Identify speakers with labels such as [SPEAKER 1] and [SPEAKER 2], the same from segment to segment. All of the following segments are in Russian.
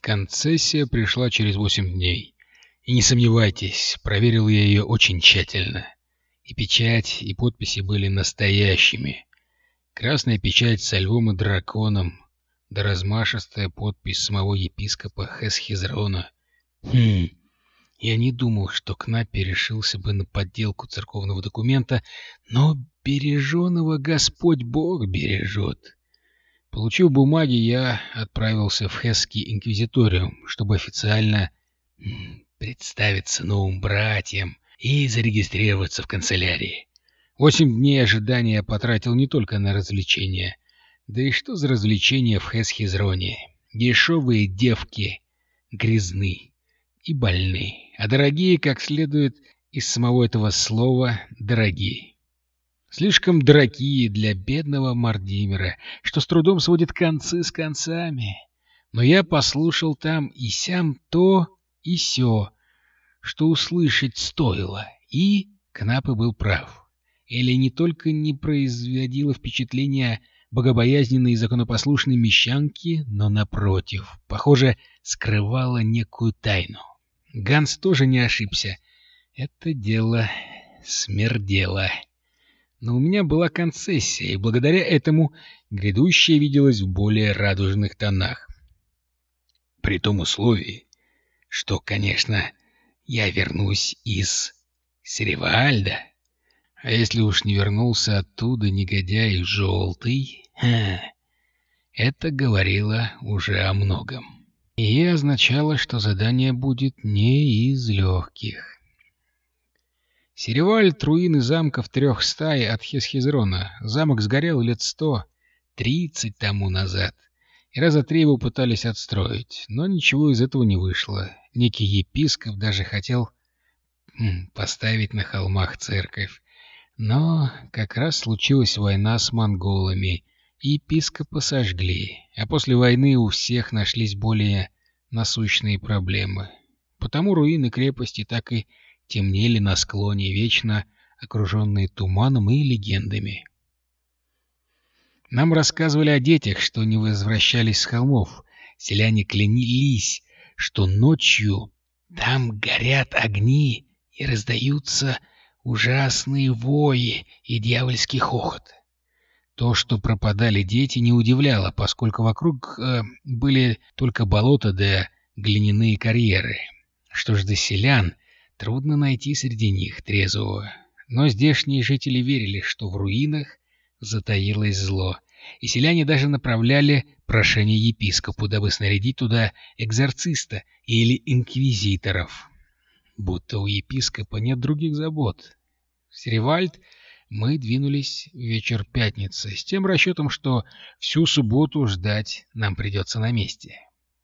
[SPEAKER 1] Концессия пришла через восемь дней. И не сомневайтесь, проверил я ее очень тщательно. И печать, и подписи были настоящими. Красная печать со львом и драконом, да размашистая подпись самого епископа Хесхизрона. Хм, я не думал, что Кнаппи решился бы на подделку церковного документа, но береженого Господь Бог бережет. Получив бумаги, я отправился в Хесский инквизиториум, чтобы официально представиться новым братьям и зарегистрироваться в канцелярии. Восемь дней ожидания я потратил не только на развлечения. Да и что за развлечения в Хесхизроне? Дешевые девки грязны и больны, а дорогие, как следует из самого этого слова, дорогие. Слишком дорогие для бедного Мардимера, что с трудом сводит концы с концами. Но я послушал там и сям то и сё, что услышать стоило, и Кнапы был прав. Или не только не производила впечатления богобоязненной и законопослушной мещанки, но, напротив, похоже, скрывала некую тайну. Ганс тоже не ошибся. Это дело смердело. Но у меня была концессия, и благодаря этому грядущее виделось в более радужных тонах. При том условии, что, конечно, я вернусь из Серевальда. А если уж не вернулся оттуда негодяй желтый, ха, это говорило уже о многом. И означало, что задание будет не из легких. Серевальд — руины замка в трех стаи от Хесхизрона. Замок сгорел лет сто, тридцать тому назад. И раза три его пытались отстроить, но ничего из этого не вышло. Некий епископ даже хотел поставить на холмах церковь. Но как раз случилась война с монголами, и епископа сожгли, а после войны у всех нашлись более насущные проблемы. Потому руины крепости так и темнели на склоне, вечно окруженные туманом и легендами. Нам рассказывали о детях, что не возвращались с холмов. Селяне клянились, что ночью там горят огни и раздаются ужасные вои и дьявольский хохот. То, что пропадали дети, не удивляло, поскольку вокруг э, были только болота да глиняные карьеры. Что ж до селян, трудно найти среди них трезвого. Но здешние жители верили, что в руинах затаилось зло, и селяне даже направляли прошение епископу, дабы снарядить туда экзорциста или инквизиторов. Будто у епископа нет других забот. В Серевальд мы двинулись в вечер пятницы, с тем расчетом, что всю субботу ждать нам придется на месте.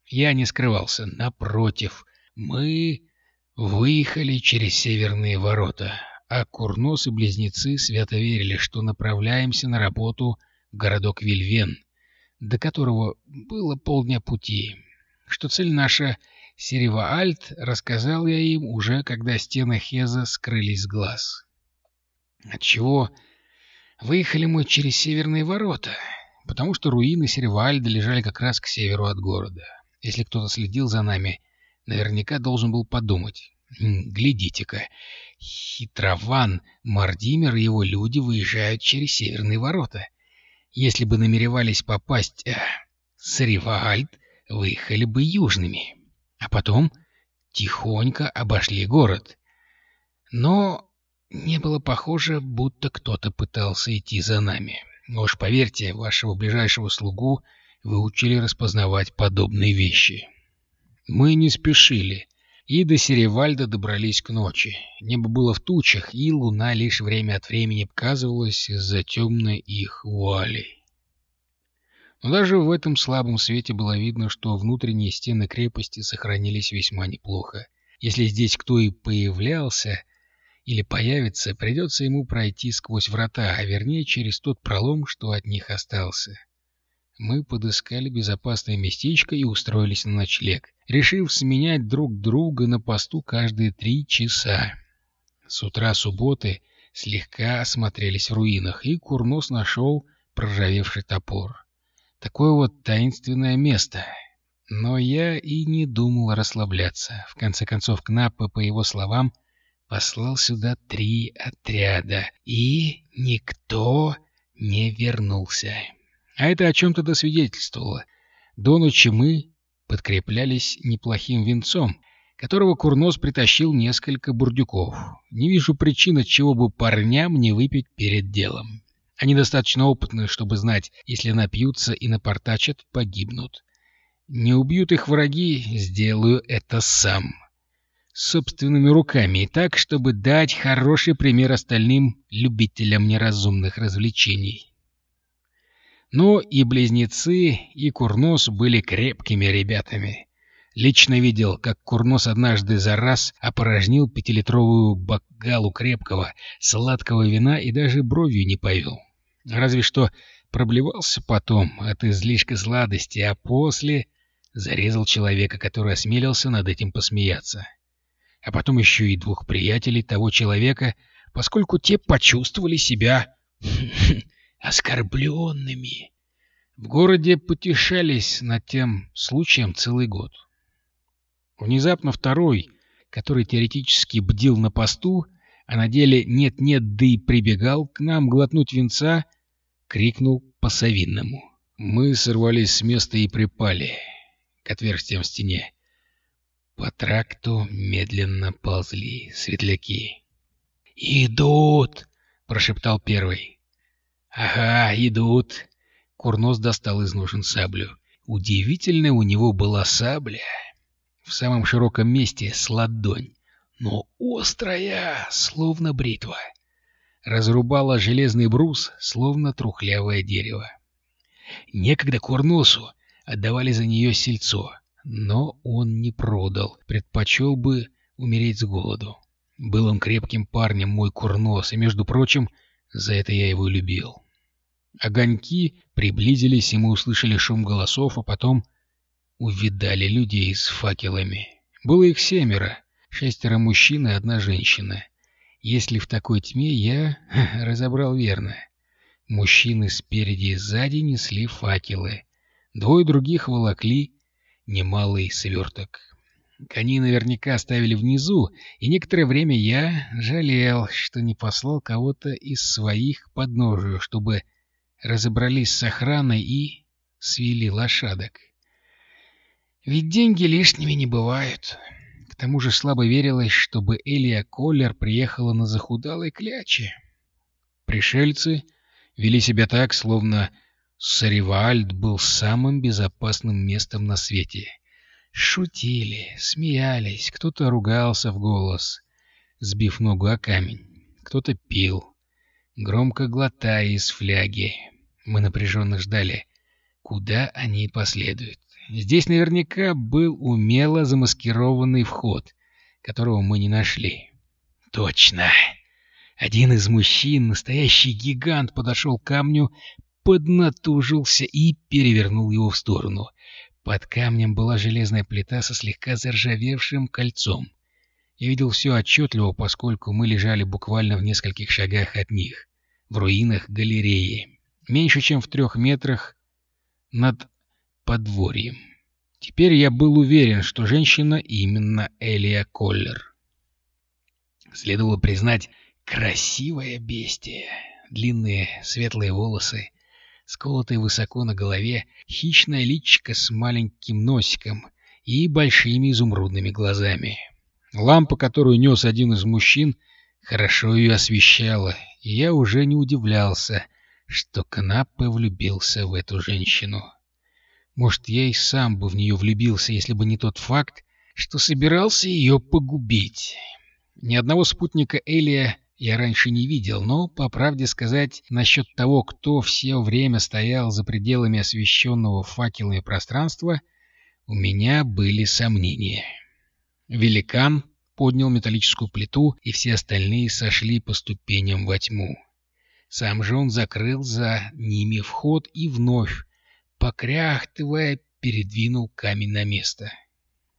[SPEAKER 1] Я не скрывался, напротив, мы выехали через северные ворота, а Курнос и близнецы свято верили, что направляемся на работу в городок Вильвен, до которого было полдня пути, что цель наша — Серева-Альт, рассказал я им уже, когда стены Хеза скрылись с глаз. Отчего выехали мы через северные ворота? Потому что руины Сервальда лежали как раз к северу от города. Если кто-то следил за нами, наверняка должен был подумать. Глядите-ка, хитрован Мардимер и его люди выезжают через северные ворота. Если бы намеревались попасть э, с Ривальд, выехали бы южными. А потом тихонько обошли город. Но не было похоже, будто кто-то пытался идти за нами. Уж поверьте, вашего ближайшего слугу вы учили распознавать подобные вещи. Мы не спешили, и до Серевальда добрались к ночи. Небо было в тучах, и луна лишь время от времени показывалась из-за темной их вуали. Но даже в этом слабом свете было видно, что внутренние стены крепости сохранились весьма неплохо. Если здесь кто и появлялся, или появится, придется ему пройти сквозь врата, а вернее через тот пролом, что от них остался. Мы подыскали безопасное местечко и устроились на ночлег, решив сменять друг друга на посту каждые три часа. С утра субботы слегка осмотрелись в руинах, и Курнос нашел проржавевший топор. Такое вот таинственное место. Но я и не думал расслабляться. В конце концов, Кнаппа, по его словам, послал сюда три отряда, и никто не вернулся. А это о чем-то досвидетельствовало. До ночи мы подкреплялись неплохим венцом, которого Курнос притащил несколько бурдюков. Не вижу причин, чего бы парням не выпить перед делом. Они достаточно опытны, чтобы знать, если напьются и напортачат, погибнут. Не убьют их враги, сделаю это сам. Собственными руками и так, чтобы дать хороший пример остальным любителям неразумных развлечений. Но и близнецы, и Курнос были крепкими ребятами. Лично видел, как Курнос однажды за раз опорожнил пятилитровую бокалу крепкого, сладкого вина и даже бровью не повел. Разве что проблевался потом от излишка сладости, а после Зарезал человека, который осмелился над этим посмеяться. А потом еще и двух приятелей того человека, поскольку те почувствовали себя оскорбленными. В городе потешались над тем случаем целый год. Внезапно второй, который теоретически бдил на посту, а на деле нет-нет, да и прибегал к нам глотнуть венца, крикнул по-совинному. Мы сорвались с места и припали к отверстиям в стене. По тракту медленно ползли светляки. «Идут!» — прошептал первый. «Ага, идут!» Курнос достал из ножен саблю. Удивительная у него была сабля. В самом широком месте с ладонь, но острая, словно бритва. Разрубала железный брус, словно трухлявое дерево. Некогда Курносу отдавали за нее сельцо, но он не продал, предпочел бы умереть с голоду. Был он крепким парнем, мой курнос, и, между прочим, за это я его любил. Огоньки приблизились, и мы услышали шум голосов, а потом увидали людей с факелами. Было их семеро, шестеро мужчин и одна женщина. Если в такой тьме я разобрал верно. Мужчины спереди и сзади несли факелы, Двое других волокли немалый сверток. Кони наверняка оставили внизу, и некоторое время я жалел, что не послал кого-то из своих подножию, чтобы разобрались с охраной и свели лошадок. Ведь деньги лишними не бывают. К тому же слабо верилось, чтобы Элия Коллер приехала на захудалой кляче. Пришельцы вели себя так, словно Саривальд был самым безопасным местом на свете. Шутили, смеялись, кто-то ругался в голос, сбив ногу о камень, кто-то пил, громко глотая из фляги. Мы напряженно ждали, куда они последуют. Здесь наверняка был умело замаскированный вход, которого мы не нашли. Точно! Один из мужчин, настоящий гигант, подошел к камню, поднатужился и перевернул его в сторону. Под камнем была железная плита со слегка заржавевшим кольцом. Я видел все отчетливо, поскольку мы лежали буквально в нескольких шагах от них, в руинах галереи, меньше чем в трех метрах над подворьем. Теперь я был уверен, что женщина именно Элия Коллер. Следовало признать, красивое бестие. Длинные светлые волосы, сколотая высоко на голове, хищная личико с маленьким носиком и большими изумрудными глазами. Лампа, которую нес один из мужчин, хорошо ее освещала, и я уже не удивлялся, что Кнаппе влюбился в эту женщину. Может, я и сам бы в нее влюбился, если бы не тот факт, что собирался ее погубить. Ни одного спутника Элия я раньше не видел, но, по правде сказать, насчет того, кто все время стоял за пределами освещенного факелами пространства, у меня были сомнения. Великан поднял металлическую плиту, и все остальные сошли по ступеням во тьму. Сам же он закрыл за ними вход и вновь, покряхтывая, передвинул камень на место.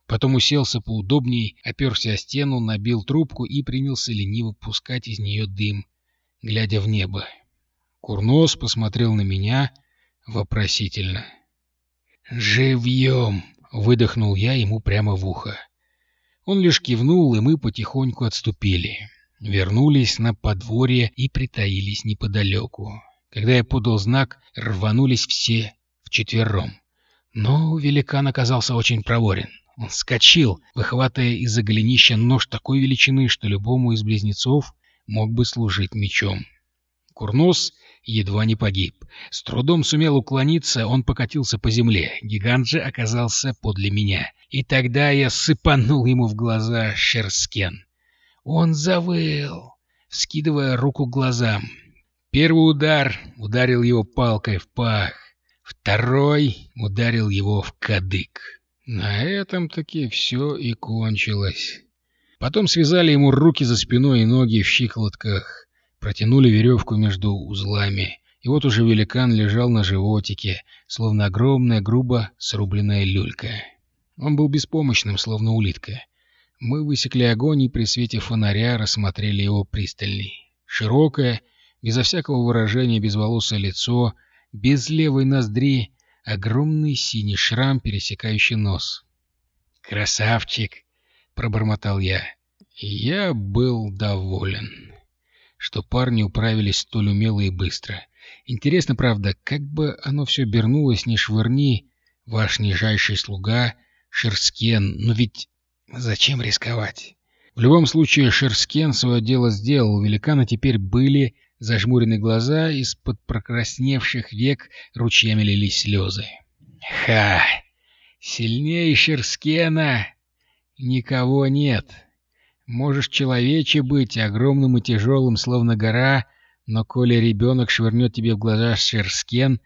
[SPEAKER 1] Потом уселся поудобней, оперся о стену, набил трубку и принялся лениво пускать из нее дым, глядя в небо. Курнос посмотрел на меня вопросительно. «Живьем!» —— выдохнул я ему прямо в ухо. Он лишь кивнул, и мы потихоньку отступили. Вернулись на подворье и притаились неподалеку. Когда я подал знак, рванулись все вчетвером. Но великан оказался очень проворен. Он скочил, выхватывая из-за голенища нож такой величины, что любому из близнецов мог бы служить мечом. Курнос едва не погиб. С трудом сумел уклониться, он покатился по земле. Гигант же оказался подле меня. И тогда я сыпанул ему в глаза шерскен. Он завыл, скидывая руку к глазам. Первый удар ударил его палкой в пах. Второй ударил его в кадык. На этом таки все и кончилось. Потом связали ему руки за спиной и ноги в щиколотках протянули веревку между узлами, и вот уже великан лежал на животике, словно огромная, грубо срубленная люлька. Он был беспомощным, словно улитка. Мы высекли огонь и при свете фонаря рассмотрели его пристальней. Широкое, безо всякого выражения безволосое лицо, без левой ноздри, огромный синий шрам, пересекающий нос. «Красавчик!» — пробормотал я. Я был доволен что парни управились столь умело и быстро. Интересно, правда, как бы оно все обернулось, не швырни, ваш нижайший слуга, Шерскен, но ведь зачем рисковать? В любом случае, Шерскен свое дело сделал, у великана теперь были зажмурены глаза, из-под прокрасневших век ручьями лились слезы. Ха! Сильнее Шерскена никого нет. Можешь человече быть, огромным и тяжелым, словно гора, но коли ребенок швырнет тебе в глаза шерскен,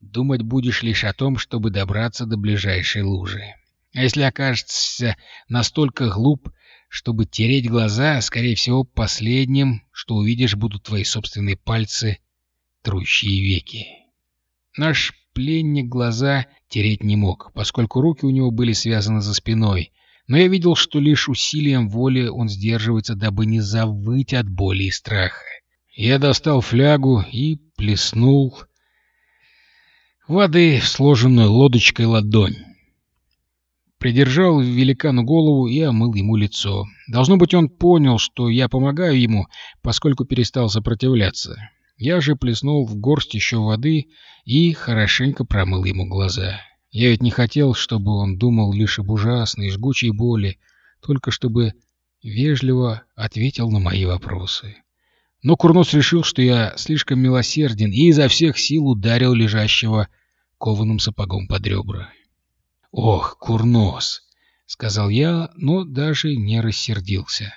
[SPEAKER 1] думать будешь лишь о том, чтобы добраться до ближайшей лужи. А если окажешься настолько глуп, чтобы тереть глаза, скорее всего, последним, что увидишь, будут твои собственные пальцы, трущие веки. Наш пленник глаза тереть не мог, поскольку руки у него были связаны за спиной, но я видел, что лишь усилием воли он сдерживается, дабы не завыть от боли и страха. Я достал флягу и плеснул воды в сложенную лодочкой ладонь. Придержал великану голову и омыл ему лицо. Должно быть, он понял, что я помогаю ему, поскольку перестал сопротивляться. Я же плеснул в горсть еще воды и хорошенько промыл ему глаза. Я ведь не хотел, чтобы он думал лишь об ужасной, жгучей боли, только чтобы вежливо ответил на мои вопросы. Но Курнос решил, что я слишком милосерден, и изо всех сил ударил лежащего кованым сапогом под ребра. «Ох, Курнос!» — сказал я, но даже не рассердился.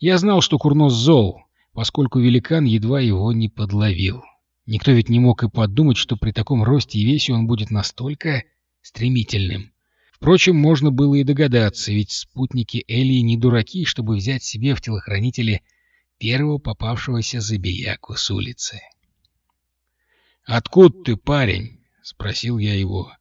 [SPEAKER 1] Я знал, что Курнос зол, поскольку великан едва его не подловил. Никто ведь не мог и подумать, что при таком росте и весе он будет настолько стремительным. Впрочем, можно было и догадаться, ведь спутники Элии не дураки, чтобы взять себе в телохранители первого попавшегося забияку с улицы. «Откуда ты, парень?» — спросил я его.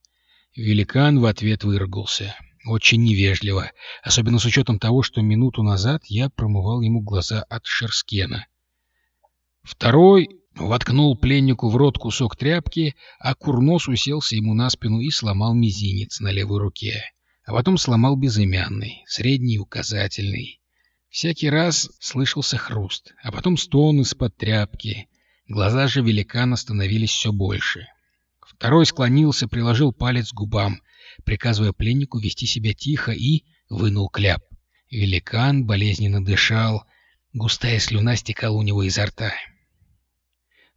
[SPEAKER 1] Великан в ответ выругался. Очень невежливо, особенно с учетом того, что минуту назад я промывал ему глаза от шерскена. Второй Воткнул пленнику в рот кусок тряпки, а Курнос уселся ему на спину и сломал мизинец на левой руке. А потом сломал безымянный, средний и указательный. Всякий раз слышался хруст, а потом стон из-под тряпки. Глаза же великана становились все больше. Второй склонился, приложил палец к губам, приказывая пленнику вести себя тихо, и вынул кляп. Великан болезненно дышал, густая слюна стекала у него изо рта.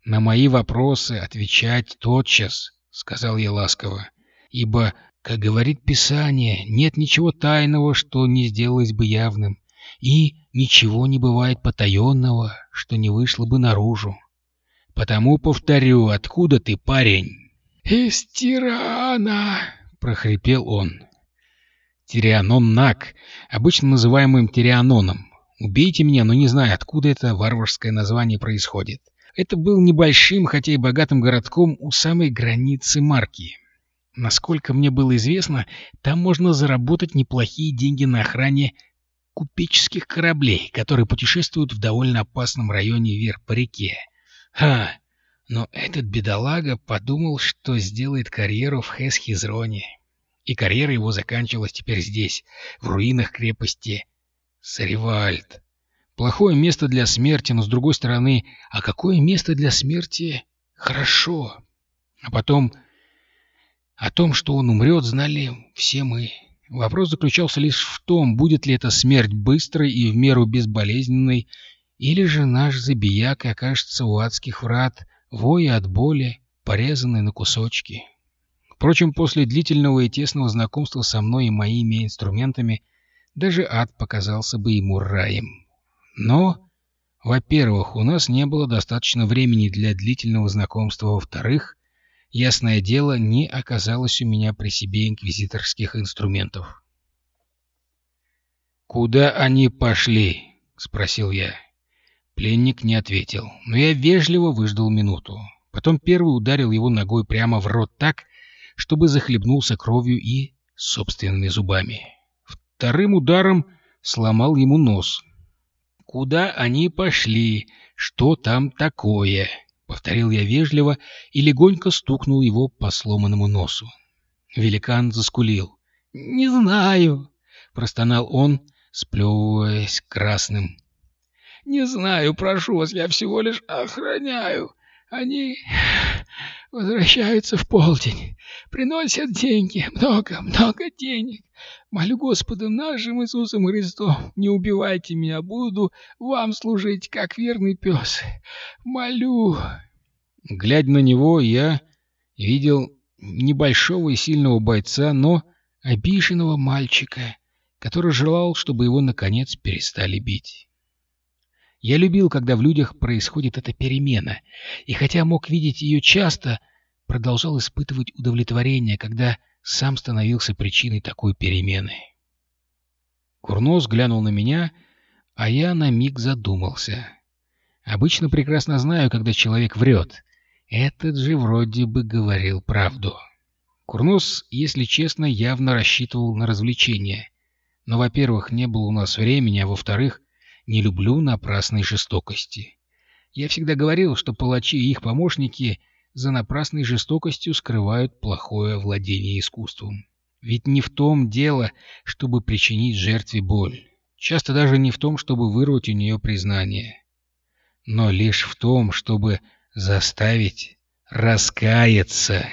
[SPEAKER 1] На мои вопросы отвечать тотчас, — сказал я ласково, — ибо, как говорит Писание, нет ничего тайного, что не сделалось бы явным, и ничего не бывает потаенного, что не вышло бы наружу. Потому повторю, откуда ты, парень? — Из Тирана, — прохрипел он. Тирианон Нак, обычно называемым Тирианоном. Убейте меня, но не знаю, откуда это варварское название происходит. Это был небольшим, хотя и богатым городком у самой границы марки. Насколько мне было известно, там можно заработать неплохие деньги на охране купеческих кораблей, которые путешествуют в довольно опасном районе вверх по реке. Ха! Но этот бедолага подумал, что сделает карьеру в Хесхизроне. и карьера его заканчивалась теперь здесь, в руинах крепости Саривальд. Плохое место для смерти, но с другой стороны, а какое место для смерти хорошо? А потом... О том, что он умрет, знали все мы. Вопрос заключался лишь в том, будет ли эта смерть быстрой и в меру безболезненной, или же наш забияк окажется у адских врат, воя от боли, порезанный на кусочки. Впрочем, после длительного и тесного знакомства со мной и моими инструментами, даже ад показался бы ему раем. Но, во-первых, у нас не было достаточно времени для длительного знакомства, во-вторых, ясное дело, не оказалось у меня при себе инквизиторских инструментов. «Куда они пошли?» — спросил я. Пленник не ответил, но я вежливо выждал минуту. Потом первый ударил его ногой прямо в рот так, чтобы захлебнулся кровью и собственными зубами. Вторым ударом сломал ему нос. «Куда они пошли? Что там такое?» — повторил я вежливо и легонько стукнул его по сломанному носу. Великан заскулил. «Не знаю», — простонал он, сплевываясь красным. «Не знаю, прошу вас, я всего лишь охраняю. Они возвращаются в полдень, приносят деньги, много-много денег. Молю Господом нашим Иисусом Христом, не убивайте меня, буду вам служить, как верный пес. Молю. Глядя на него, я видел небольшого и сильного бойца, но обиженного мальчика, который желал, чтобы его, наконец, перестали бить. Я любил, когда в людях происходит эта перемена, и хотя мог видеть ее часто, продолжал испытывать удовлетворение, когда сам становился причиной такой перемены. Курнос глянул на меня, а я на миг задумался. Обычно прекрасно знаю, когда человек врет. Этот же вроде бы говорил правду. Курнос, если честно, явно рассчитывал на развлечение. Но, во-первых, не было у нас времени, а во-вторых, не люблю напрасной жестокости. Я всегда говорил, что палачи и их помощники за напрасной жестокостью скрывают плохое владение искусством. Ведь не в том дело, чтобы причинить жертве боль. Часто даже не в том, чтобы вырвать у нее признание. Но лишь в том, чтобы заставить раскаяться.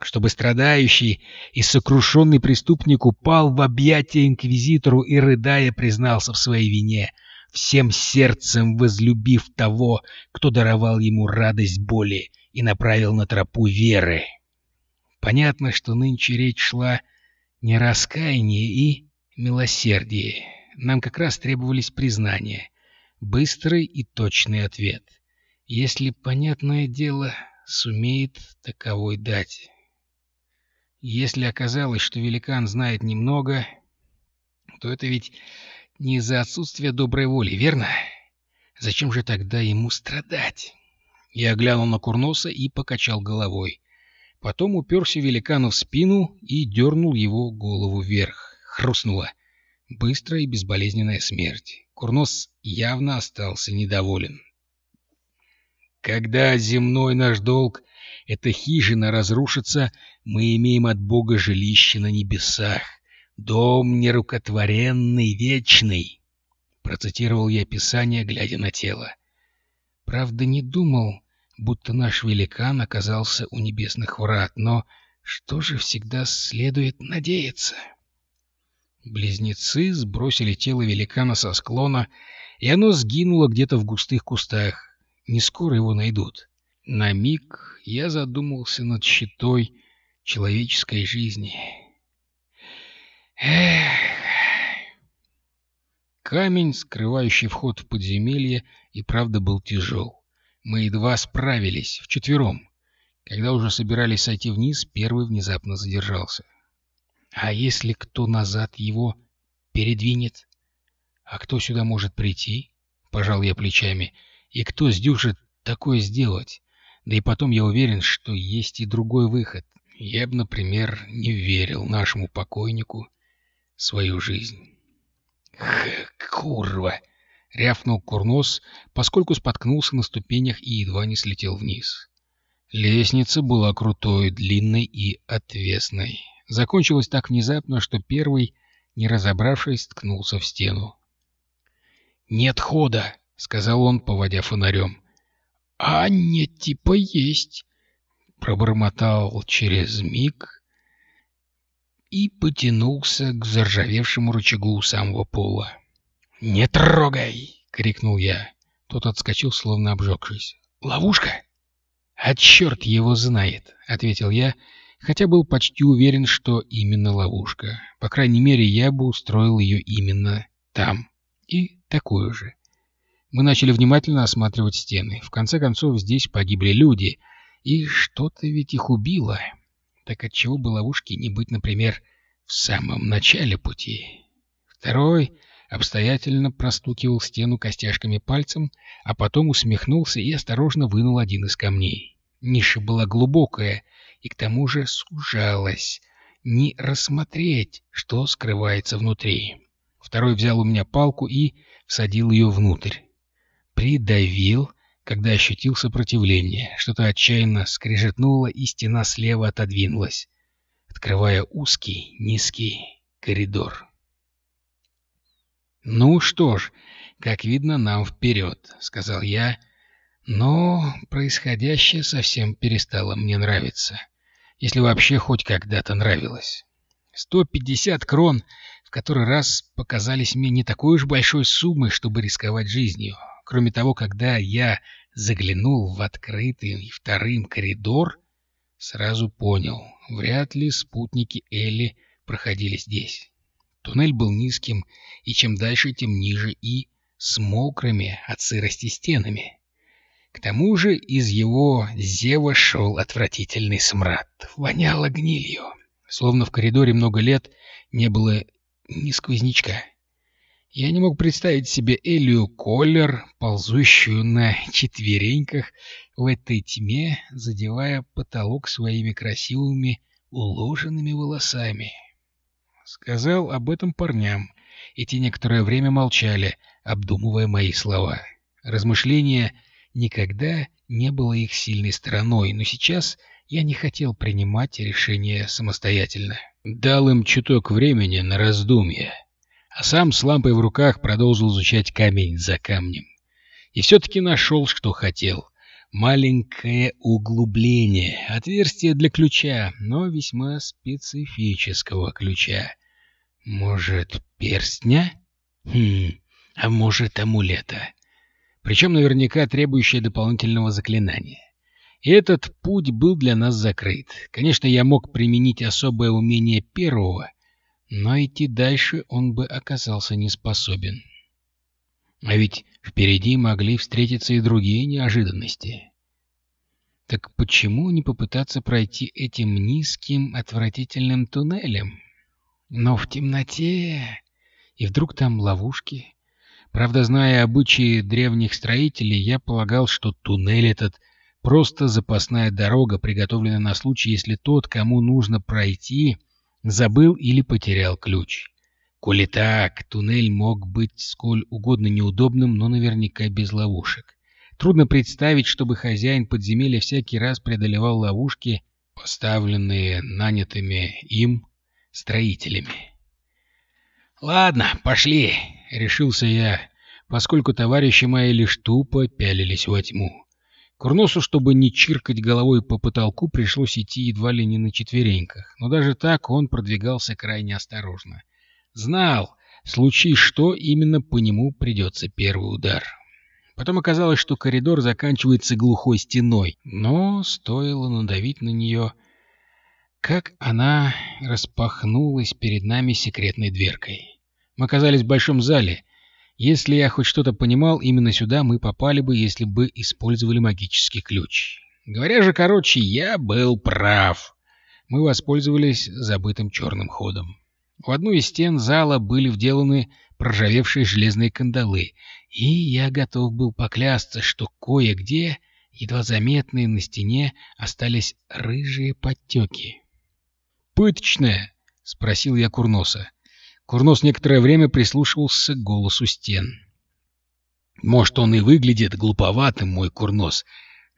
[SPEAKER 1] Чтобы страдающий и сокрушенный преступник упал в объятия инквизитору и, рыдая, признался в своей вине — всем сердцем возлюбив того, кто даровал ему радость боли и направил на тропу веры. Понятно, что нынче речь шла не раскаяние и милосердие. Нам как раз требовались признания, быстрый и точный ответ. Если, понятное дело, сумеет таковой дать. Если оказалось, что великан знает немного, то это ведь не из-за отсутствия доброй воли, верно? Зачем же тогда ему страдать? Я глянул на Курноса и покачал головой. Потом уперся великану в спину и дернул его голову вверх. Хрустнула. Быстрая и безболезненная смерть. Курнос явно остался недоволен. Когда земной наш долг, эта хижина разрушится, мы имеем от Бога жилище на небесах. «Дом нерукотворенный, вечный», — процитировал я Писание, глядя на тело. Правда, не думал, будто наш великан оказался у небесных врат, но что же всегда следует надеяться? Близнецы сбросили тело великана со склона, и оно сгинуло где-то в густых кустах. Не скоро его найдут. На миг я задумался над щитой человеческой жизни. Эх. Камень, скрывающий вход в подземелье, и правда был тяжел. Мы едва справились, вчетвером. Когда уже собирались сойти вниз, первый внезапно задержался. А если кто назад его передвинет? А кто сюда может прийти? Пожал я плечами. И кто сдюжит такое сделать? Да и потом я уверен, что есть и другой выход. Я бы, например, не верил нашему покойнику свою жизнь. «Курва!» — рявкнул Курнос, поскольку споткнулся на ступенях и едва не слетел вниз. Лестница была крутой, длинной и отвесной. закончилось так внезапно, что первый, не разобравшись, ткнулся в стену. «Нет хода», — сказал он, поводя фонарем. «А нет, типа есть», — пробормотал через миг и потянулся к заржавевшему рычагу у самого пола. «Не трогай!» — крикнул я. Тот отскочил, словно обжегшись. «Ловушка?» «А черт его знает!» — ответил я, хотя был почти уверен, что именно ловушка. По крайней мере, я бы устроил ее именно там. И такую же. Мы начали внимательно осматривать стены. В конце концов, здесь погибли люди, и что-то ведь их убило. Так отчего бы ловушки не быть, например, в самом начале пути? Второй обстоятельно простукивал стену костяшками пальцем, а потом усмехнулся и осторожно вынул один из камней. Ниша была глубокая и к тому же сужалась. Не рассмотреть, что скрывается внутри. Второй взял у меня палку и всадил ее внутрь. Придавил, когда ощутил сопротивление. Что-то отчаянно скрежетнуло, и стена слева отодвинулась, открывая узкий, низкий коридор. «Ну что ж, как видно, нам вперед», — сказал я, но происходящее совсем перестало мне нравиться, если вообще хоть когда-то нравилось. Сто пятьдесят крон в который раз показались мне не такой уж большой суммой, чтобы рисковать жизнью. Кроме того, когда я заглянул в открытый вторым коридор, сразу понял, вряд ли спутники Элли проходили здесь. Туннель был низким, и чем дальше, тем ниже, и с мокрыми от сырости стенами. К тому же из его зева шел отвратительный смрад, воняло гнилью, словно в коридоре много лет не было ни сквознячка. Я не мог представить себе Элию Коллер, ползущую на четвереньках в этой тьме, задевая потолок своими красивыми уложенными волосами. Сказал об этом парням. Эти некоторое время молчали, обдумывая мои слова. Размышление никогда не было их сильной стороной, но сейчас я не хотел принимать решение самостоятельно. Дал им чуток времени на раздумье, а сам с лампой в руках продолжил изучать камень за камнем. И все-таки нашел, что хотел. Маленькое углубление, отверстие для ключа, но весьма специфического ключа. Может, перстня? Хм, а может, амулета. Причем наверняка требующее дополнительного заклинания. И этот путь был для нас закрыт. Конечно, я мог применить особое умение первого, но идти дальше он бы оказался не способен. А ведь впереди могли встретиться и другие неожиданности. Так почему не попытаться пройти этим низким, отвратительным туннелем? Но в темноте... И вдруг там ловушки. Правда, зная обычаи древних строителей, я полагал, что туннель этот просто запасная дорога, приготовленная на случай, если тот, кому нужно пройти, забыл или потерял ключ. Коли так, туннель мог быть сколь угодно неудобным, но наверняка без ловушек. Трудно представить, чтобы хозяин подземелья всякий раз преодолевал ловушки, поставленные нанятыми им строителями. «Ладно, пошли», — решился я, поскольку товарищи мои лишь тупо пялились во тьму. Курносу, чтобы не чиркать головой по потолку, пришлось идти едва ли не на четвереньках, но даже так он продвигался крайне осторожно. Знал, случись что, именно по нему придется первый удар. Потом оказалось, что коридор заканчивается глухой стеной, но стоило надавить на нее, как она распахнулась перед нами секретной дверкой. Мы оказались в большом зале, если я хоть что-то понимал, именно сюда мы попали бы, если бы использовали магический ключ. Говоря же короче, я был прав. Мы воспользовались забытым черным ходом. В одну из стен зала были вделаны проржавевшие железные кандалы, и я готов был поклясться, что кое-где, едва заметные на стене, остались рыжие подтеки. «Пыточная?» — спросил я Курноса. Курнос некоторое время прислушивался к голосу стен. Может, он и выглядит глуповатым, мой Курнос,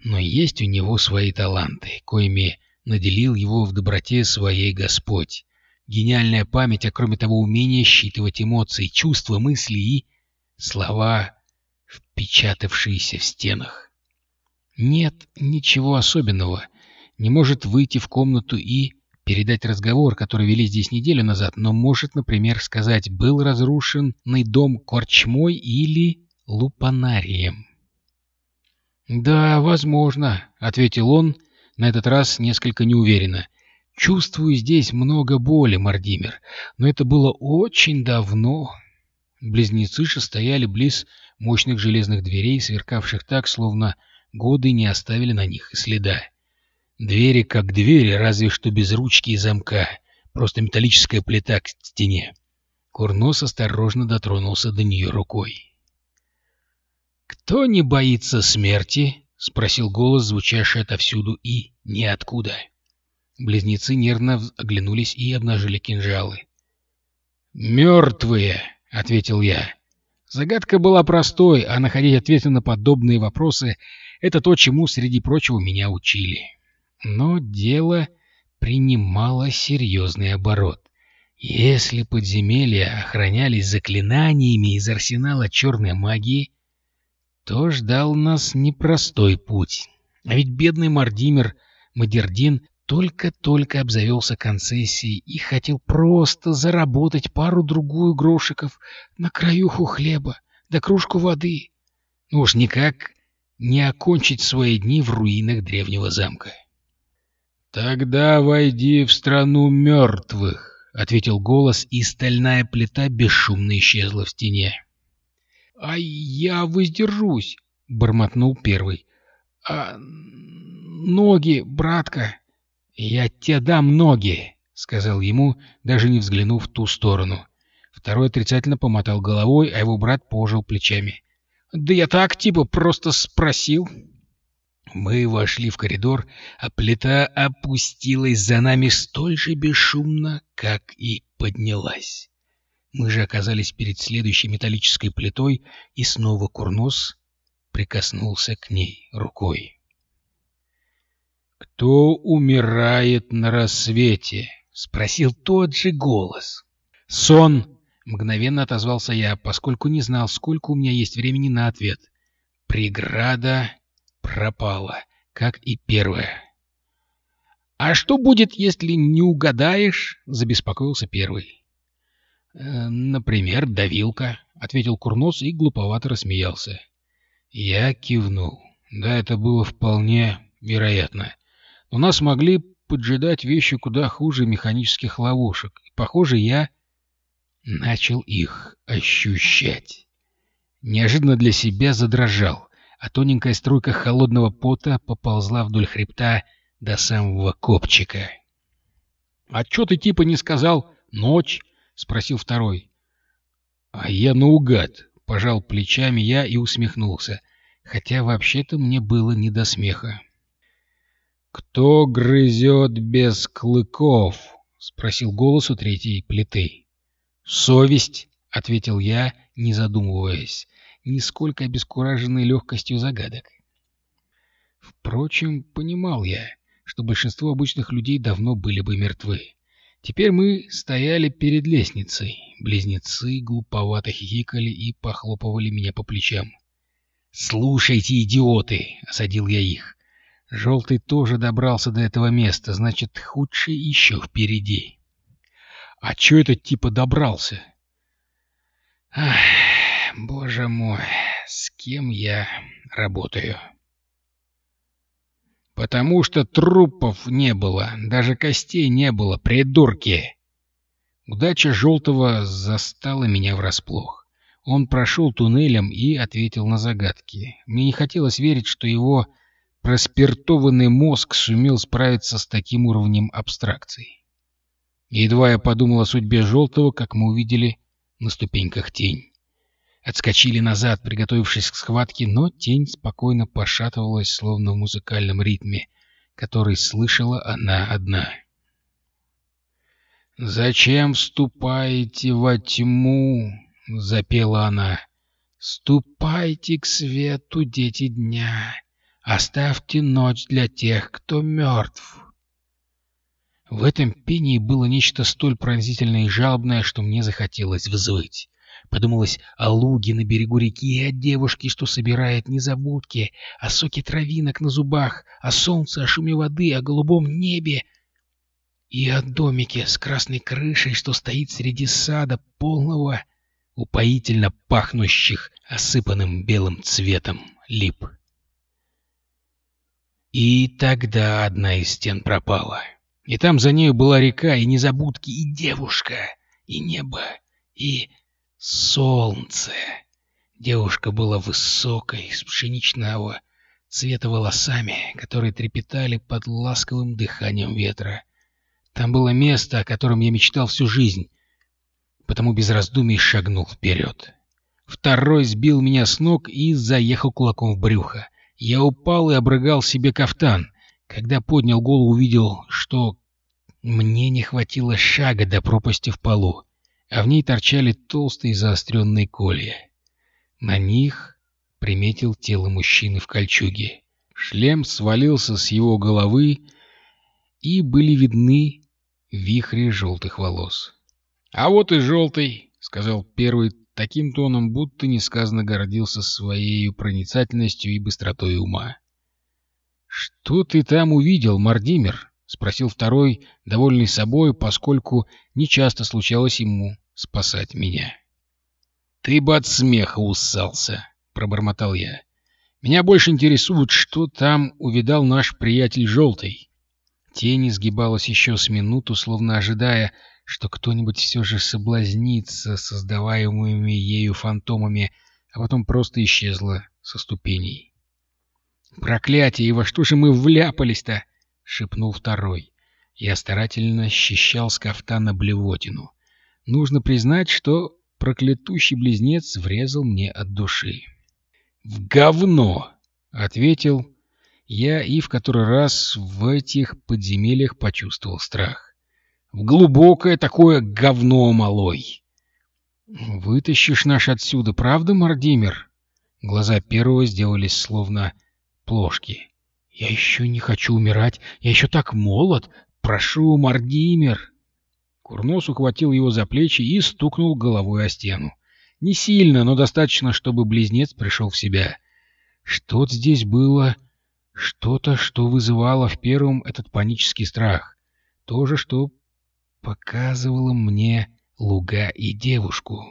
[SPEAKER 1] но есть у него свои таланты, коими наделил его в доброте своей Господь. Гениальная память, а кроме того умение считывать эмоции, чувства, мысли и слова, впечатавшиеся в стенах. Нет ничего особенного. Не может выйти в комнату и передать разговор, который вели здесь неделю назад, но может, например, сказать, был разрушенный дом корчмой или лупанарием. «Да, возможно», — ответил он, на этот раз несколько неуверенно. «Чувствую здесь много боли, Мардимер, но это было очень давно». Близнецы же стояли близ мощных железных дверей, сверкавших так, словно годы не оставили на них следа. Двери как двери, разве что без ручки и замка, просто металлическая плита к стене. Курнос осторожно дотронулся до нее рукой. «Кто не боится смерти?» — спросил голос, звучавший отовсюду и ниоткуда. Близнецы нервно оглянулись и обнажили кинжалы. «Мертвые!» — ответил я. Загадка была простой, а находить ответы на подобные вопросы — это то, чему, среди прочего, меня учили. Но дело принимало серьезный оборот. Если подземелья охранялись заклинаниями из арсенала черной магии, то ждал нас непростой путь. А ведь бедный Мардимер Мадердин только-только обзавелся концессией и хотел просто заработать пару-другую грошиков на краюху хлеба да кружку воды. Ну уж никак не окончить свои дни в руинах древнего замка. «Тогда войди в страну мертвых», — ответил голос, и стальная плита бесшумно исчезла в стене. «А я воздержусь», — бормотнул первый. «А ноги, братка?» «Я тебе дам ноги», — сказал ему, даже не взглянув в ту сторону. Второй отрицательно помотал головой, а его брат пожал плечами. «Да я так, типа, просто спросил». Мы вошли в коридор, а плита опустилась за нами столь же бесшумно, как и поднялась. Мы же оказались перед следующей металлической плитой, и снова Курнос прикоснулся к ней рукой. «Кто умирает на рассвете?» — спросил тот же голос. «Сон!» — мгновенно отозвался я, поскольку не знал, сколько у меня есть времени на ответ. Преграда пропала, как и первая. «А что будет, если не угадаешь?» — забеспокоился первый. «Э, «Например, давилка», — ответил Курнос и глуповато рассмеялся. Я кивнул. Да, это было вполне вероятно. Но нас могли поджидать вещи куда хуже механических ловушек. И, похоже, я начал их ощущать. Неожиданно для себя задрожал, а тоненькая струйка холодного пота поползла вдоль хребта до самого копчика. — А чё ты типа не сказал «ночь»? — спросил второй. — А я наугад, — пожал плечами я и усмехнулся, хотя вообще-то мне было не до смеха. «Кто грызет без клыков?» — спросил голос у третьей плиты. «Совесть», — ответил я, не задумываясь, нисколько обескураженный легкостью загадок. Впрочем, понимал я, что большинство обычных людей давно были бы мертвы. Теперь мы стояли перед лестницей. Близнецы глуповато хихикали и похлопывали меня по плечам. «Слушайте, идиоты!» — осадил я их. Желтый тоже добрался до этого места, значит, худший еще впереди. А чё этот типа добрался? Ах, боже мой, с кем я работаю? Потому что трупов не было, даже костей не было, придурки. Удача Желтого застала меня врасплох. Он прошел туннелем и ответил на загадки. Мне не хотелось верить, что его Распиртованный мозг сумел справиться с таким уровнем абстракций. Едва я подумал о судьбе Желтого, как мы увидели на ступеньках тень. Отскочили назад, приготовившись к схватке, но тень спокойно пошатывалась, словно в музыкальном ритме, который слышала она одна. «Зачем вступаете во тьму?» — запела она. «Ступайте к свету, дети дня, Оставьте ночь для тех, кто мертв. В этом пении было нечто столь пронзительное и жалобное, что мне захотелось взвыть. Подумалось о луге на берегу реки, о девушке, что собирает незабудки, о соке травинок на зубах, о солнце, о шуме воды, о голубом небе и о домике с красной крышей, что стоит среди сада, полного упоительно пахнущих осыпанным белым цветом лип. И тогда одна из стен пропала. И там за нею была река, и незабудки, и девушка, и небо, и солнце. Девушка была высокой, с пшеничного цвета волосами, которые трепетали под ласковым дыханием ветра. Там было место, о котором я мечтал всю жизнь, потому без раздумий шагнул вперед. Второй сбил меня с ног и заехал кулаком в брюхо. Я упал и обрыгал себе кафтан. Когда поднял голову, увидел, что мне не хватило шага до пропасти в полу, а в ней торчали толстые заостренные колья. На них приметил тело мужчины в кольчуге. Шлем свалился с его головы, и были видны вихре желтых волос. — А вот и желтый, — сказал первый таким тоном, будто несказанно гордился своей проницательностью и быстротой ума. — Что ты там увидел, Мардимер? — спросил второй, довольный собой, поскольку нечасто случалось ему спасать меня. — Ты бы от смеха уссался, — пробормотал я. — Меня больше интересует, что там увидал наш приятель Желтый. Тень изгибалась еще с минуту, словно ожидая, что кто-нибудь все же соблазнится создаваемыми ею фантомами, а потом просто исчезла со ступеней. «Проклятие! И во что же мы вляпались-то?» — шепнул второй. Я старательно счищал с кафтана блевотину. Нужно признать, что проклятущий близнец врезал мне от души. «В говно!» — ответил я и в который раз в этих подземельях почувствовал страх. В глубокое такое говно, малой. Вытащишь наш отсюда, правда, Мардимер? Глаза первого сделались словно плошки. Я еще не хочу умирать, я еще так молод. Прошу, Мардимер. Курнос ухватил его за плечи и стукнул головой о стену. Не сильно, но достаточно, чтобы близнец пришел в себя. Что здесь было что-то, что вызывало в первом этот панический страх. То же, что показывало мне луга и девушку.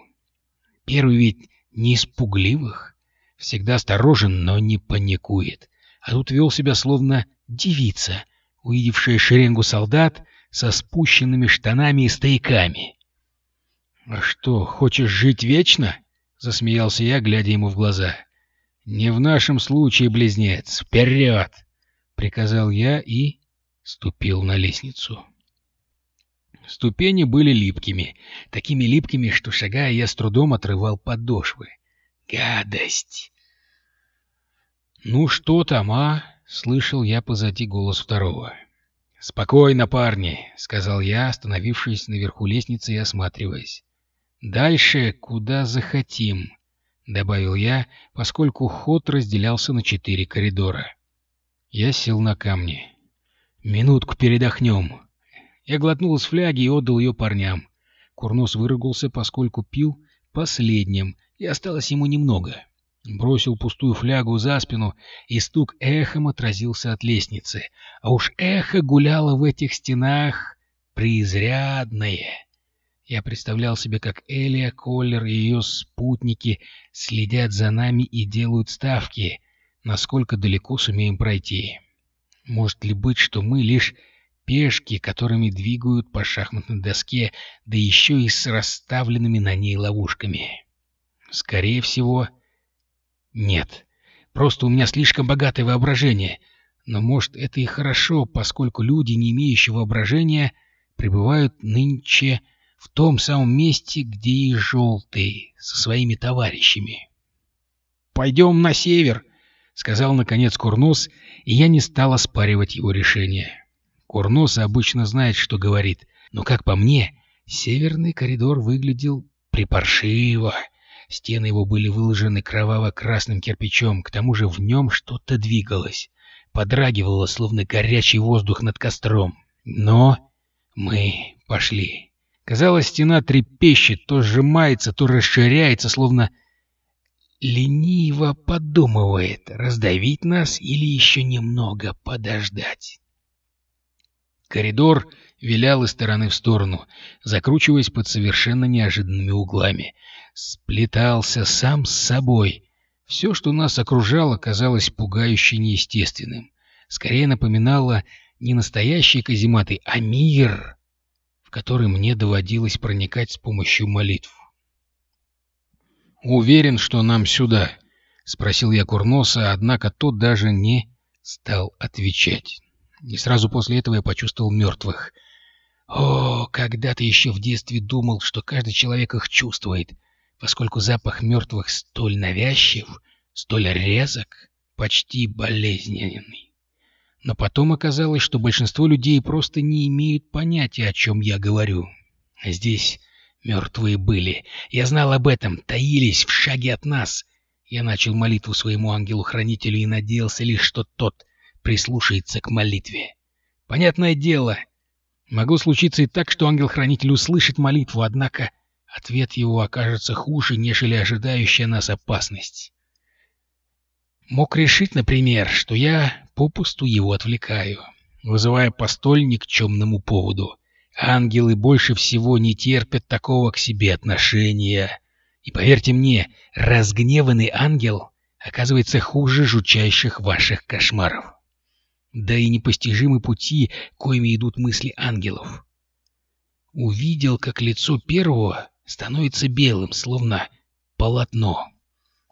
[SPEAKER 1] Первый ведь не испугливых, всегда осторожен, но не паникует. А тут вел себя словно девица, увидевшая шеренгу солдат со спущенными штанами и стояками. — А что, хочешь жить вечно? — засмеялся я, глядя ему в глаза. «Не в нашем случае, близнец! Вперед!» — приказал я и ступил на лестницу. Ступени были липкими, такими липкими, что, шагая, я с трудом отрывал подошвы. «Гадость!» «Ну что там, а?» — слышал я позади голос второго. «Спокойно, парни!» — сказал я, остановившись наверху лестницы и осматриваясь. «Дальше куда захотим. — добавил я, поскольку ход разделялся на четыре коридора. Я сел на камни. «Минутку передохнем». Я глотнул из фляги и отдал ее парням. Курнос выругался, поскольку пил последним, и осталось ему немного. Бросил пустую флягу за спину, и стук эхом отразился от лестницы. А уж эхо гуляло в этих стенах преизрядное. Я представлял себе, как Элия, Коллер и ее спутники следят за нами и делают ставки, насколько далеко сумеем пройти. Может ли быть, что мы лишь пешки, которыми двигают по шахматной доске, да еще и с расставленными на ней ловушками? Скорее всего, нет. Просто у меня слишком богатое воображение. Но, может, это и хорошо, поскольку люди, не имеющие воображения, пребывают нынче в том самом месте, где и Желтый со своими товарищами. «Пойдем на север», — сказал наконец Курнос, и я не стал оспаривать его решение. Курнос обычно знает, что говорит, но, как по мне, северный коридор выглядел припаршиво. Стены его были выложены кроваво-красным кирпичом, к тому же в нем что-то двигалось, подрагивало, словно горячий воздух над костром. Но Мы пошли. Казалось, стена трепещет, то сжимается, то расширяется, словно лениво подумывает, раздавить нас или еще немного подождать. Коридор вилял из стороны в сторону, закручиваясь под совершенно неожиданными углами. Сплетался сам с собой. Все, что нас окружало, казалось пугающе неестественным. Скорее напоминало не настоящие казематы, а мир, в который мне доводилось проникать с помощью молитв. «Уверен, что нам сюда?» — спросил я Курноса, однако тот даже не стал отвечать. И сразу после этого я почувствовал мертвых. О, когда-то еще в детстве думал, что каждый человек их чувствует, поскольку запах мертвых столь навязчив, столь резок, почти болезненный. Но потом оказалось, что большинство людей просто не имеют понятия, о чем я говорю. Здесь мертвые были. Я знал об этом, таились в шаге от нас. Я начал молитву своему ангелу-хранителю и надеялся лишь, что тот прислушается к молитве. Понятное дело, могло случиться и так, что ангел-хранитель услышит молитву, однако ответ его окажется хуже, нежели ожидающая нас опасность. Мог решить, например, что я попусту его отвлекаю, вызывая по столь никчемному поводу. Ангелы больше всего не терпят такого к себе отношения. И поверьте мне, разгневанный ангел оказывается хуже жучайших ваших кошмаров да и непостижимы пути, коими идут мысли ангелов. Увидел, как лицо первого становится белым, словно полотно.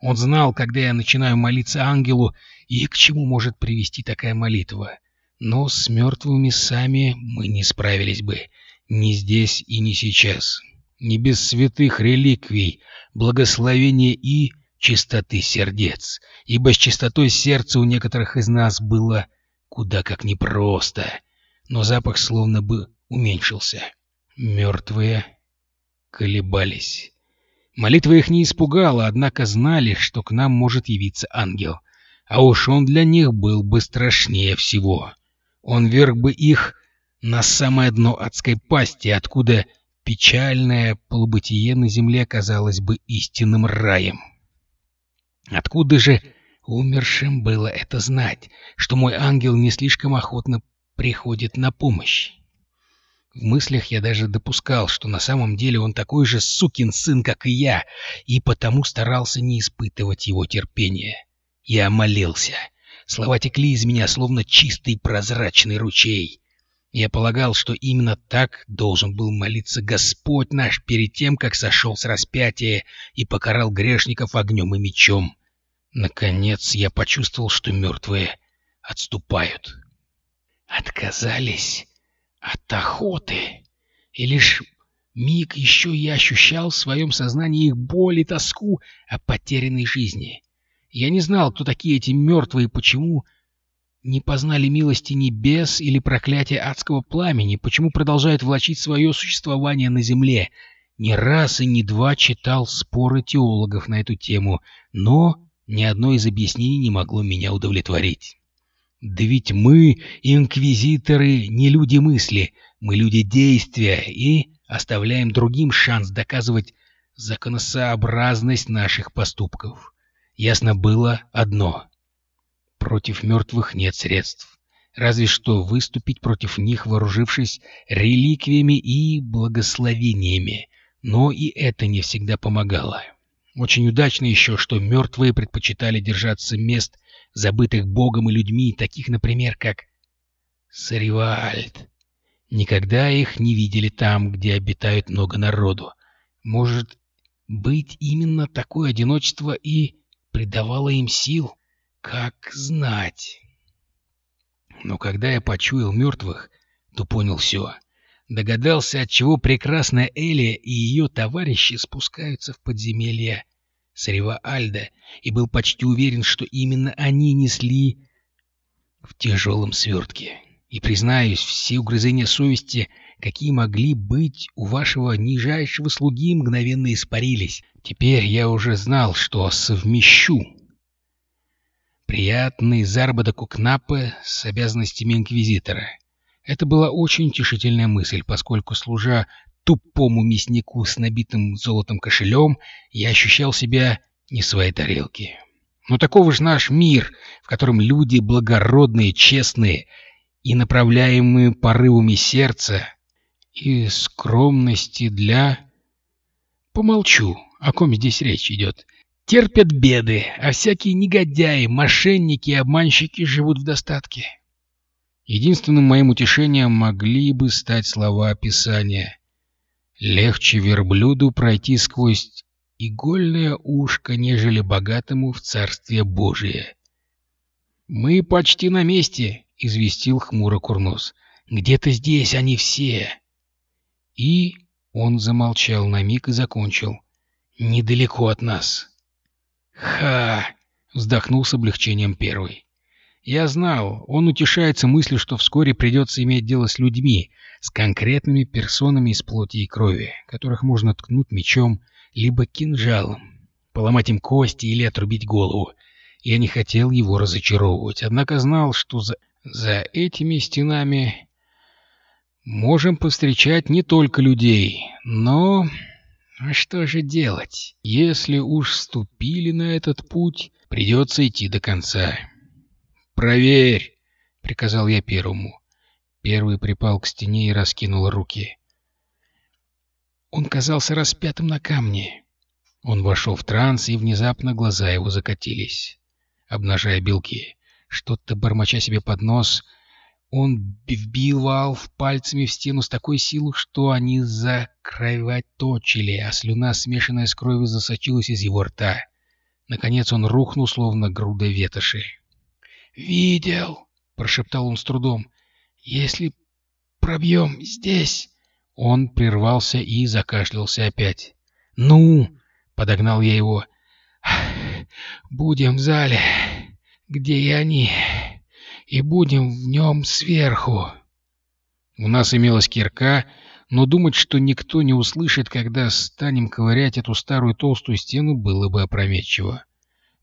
[SPEAKER 1] Он знал, когда я начинаю молиться ангелу, и к чему может привести такая молитва. Но с мертвыми сами мы не справились бы, ни здесь и ни сейчас. Не без святых реликвий, благословения и чистоты сердец, ибо с чистотой сердца у некоторых из нас было Куда как непросто. Но запах словно бы уменьшился. Мертвые колебались. Молитва их не испугала, однако знали, что к нам может явиться ангел. А уж он для них был бы страшнее всего. Он верг бы их на самое дно адской пасти, откуда печальное полубытие на земле казалось бы истинным раем. Откуда же Умершим было это знать, что мой ангел не слишком охотно приходит на помощь. В мыслях я даже допускал, что на самом деле он такой же сукин сын, как и я, и потому старался не испытывать его терпения. Я молился. Слова текли из меня, словно чистый прозрачный ручей. Я полагал, что именно так должен был молиться Господь наш перед тем, как сошел с распятия и покарал грешников огнем и мечом. Наконец я почувствовал, что мертвые отступают. Отказались от охоты. И лишь миг еще я ощущал в своем сознании их боль и тоску о потерянной жизни. Я не знал, кто такие эти мертвые и почему не познали милости небес или проклятия адского пламени, почему продолжают влачить свое существование на земле. Не раз и не два читал споры теологов на эту тему, но ни одно из объяснений не могло меня удовлетворить. Да ведь мы, инквизиторы, не люди мысли, мы люди действия и оставляем другим шанс доказывать законосообразность наших поступков. Ясно было одно. Против мертвых нет средств. Разве что выступить против них, вооружившись реликвиями и благословениями. Но и это не всегда помогало. Очень удачно еще, что мертвые предпочитали держаться мест, забытых Богом и людьми, таких, например, как Саривальд. Никогда их не видели там, где обитают много народу. Может быть, именно такое одиночество и придавало им сил? Как знать. Но когда я почуял мертвых, то понял все. Догадался, отчего прекрасная Элия и ее товарищи спускаются в подземелье Сарева Альда, и был почти уверен, что именно они несли в тяжелом свертке. И, признаюсь, все угрызения совести, какие могли быть у вашего нижайшего слуги, мгновенно испарились. Теперь я уже знал, что совмещу приятный заработок у Кнапы с обязанностями инквизитора — Это была очень утешительная мысль, поскольку, служа тупому мяснику с набитым золотом кошелем, я ощущал себя не в своей тарелке. Но таков же наш мир, в котором люди благородные, честные и направляемые порывами сердца и скромности для... Помолчу, о ком здесь речь идет. Терпят беды, а всякие негодяи, мошенники и обманщики живут в достатке. Единственным моим утешением могли бы стать слова Писания. «Легче верблюду пройти сквозь игольное ушко, нежели богатому в Царствие Божие». «Мы почти на месте», — известил хмуро Курнос. «Где-то здесь они все». И он замолчал на миг и закончил. «Недалеко от нас». «Ха!» — вздохнул с облегчением первый. Я знал, он утешается мыслью, что вскоре придется иметь дело с людьми, с конкретными персонами из плоти и крови, которых можно ткнуть мечом либо кинжалом, поломать им кости или отрубить голову. Я не хотел его разочаровывать, однако знал, что за, за этими стенами можем повстречать не только людей, но... А что же делать? Если уж ступили на этот путь, придется идти до конца. «Проверь!» — приказал я первому. Первый припал к стене и раскинул руки. Он казался распятым на камне. Он вошел в транс, и внезапно глаза его закатились, обнажая белки. Что-то, бормоча себе под нос, он вбивал пальцами в стену с такой силой, что они закровоточили, а слюна, смешанная с кровью, засочилась из его рта. Наконец он рухнул, словно груда ветоши. «Видел!» — прошептал он с трудом. «Если пробьем здесь...» Он прервался и закашлялся опять. «Ну!» — подогнал я его. «Будем в зале, где и они, и будем в нем сверху». У нас имелась кирка, но думать, что никто не услышит, когда станем ковырять эту старую толстую стену, было бы опрометчиво.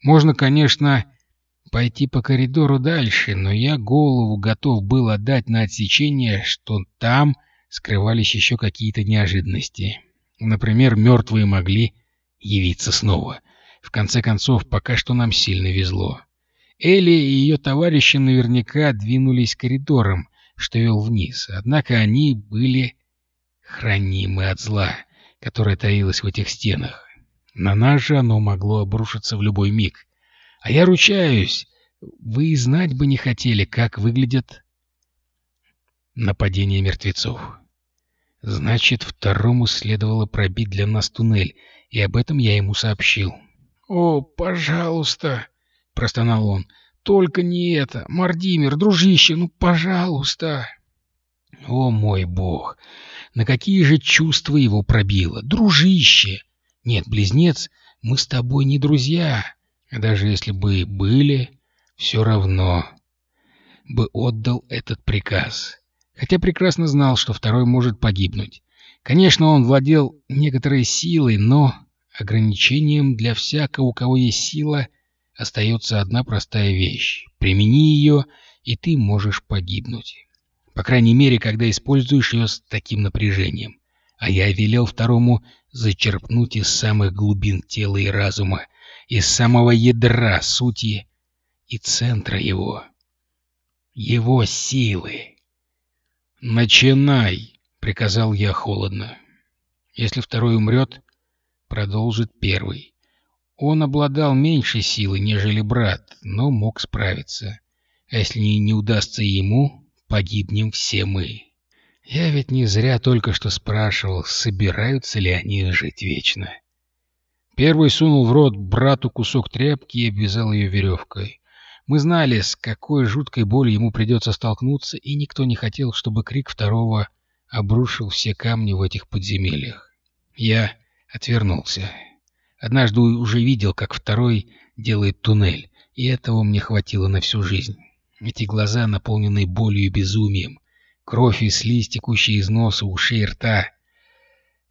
[SPEAKER 1] Можно, конечно, пойти по коридору дальше, но я голову готов был отдать на отсечение, что там скрывались еще какие-то неожиданности. Например, мертвые могли явиться снова. В конце концов, пока что нам сильно везло. Элли и ее товарищи наверняка двинулись коридором, что вел вниз, однако они были хранимы от зла, которое таилось в этих стенах. На нас же оно могло обрушиться в любой миг. А я ручаюсь, вы и знать бы не хотели, как выглядят нападения мертвецов. Значит, второму следовало пробить для нас туннель, и об этом я ему сообщил. «О, пожалуйста!» — простонал он. «Только не это! Мардимир, дружище, ну, пожалуйста!» О, мой бог! На какие же чувства его пробило? Дружище! Нет, близнец, мы с тобой не друзья. Даже если бы и были, все равно бы отдал этот приказ. Хотя прекрасно знал, что второй может погибнуть. Конечно, он владел некоторой силой, но ограничением для всякого, у кого есть сила, остается одна простая вещь. Примени ее, и ты можешь погибнуть. По крайней мере, когда используешь ее с таким напряжением. А я велел второму зачерпнуть из самых глубин тела и разума из самого ядра сути и центра его. Его силы. «Начинай!» — приказал я холодно. Если второй умрет, продолжит первый. Он обладал меньшей силой, нежели брат, но мог справиться. А если не удастся ему, погибнем все мы. Я ведь не зря только что спрашивал, собираются ли они жить вечно. Первый сунул в рот брату кусок тряпки и обвязал ее веревкой. Мы знали, с какой жуткой болью ему придется столкнуться, и никто не хотел, чтобы крик второго обрушил все камни в этих подземельях. Я отвернулся. Однажды уже видел, как второй делает туннель, и этого мне хватило на всю жизнь. Эти глаза, наполненные болью и безумием, кровь и слизь, текущие из носа, ушей и рта —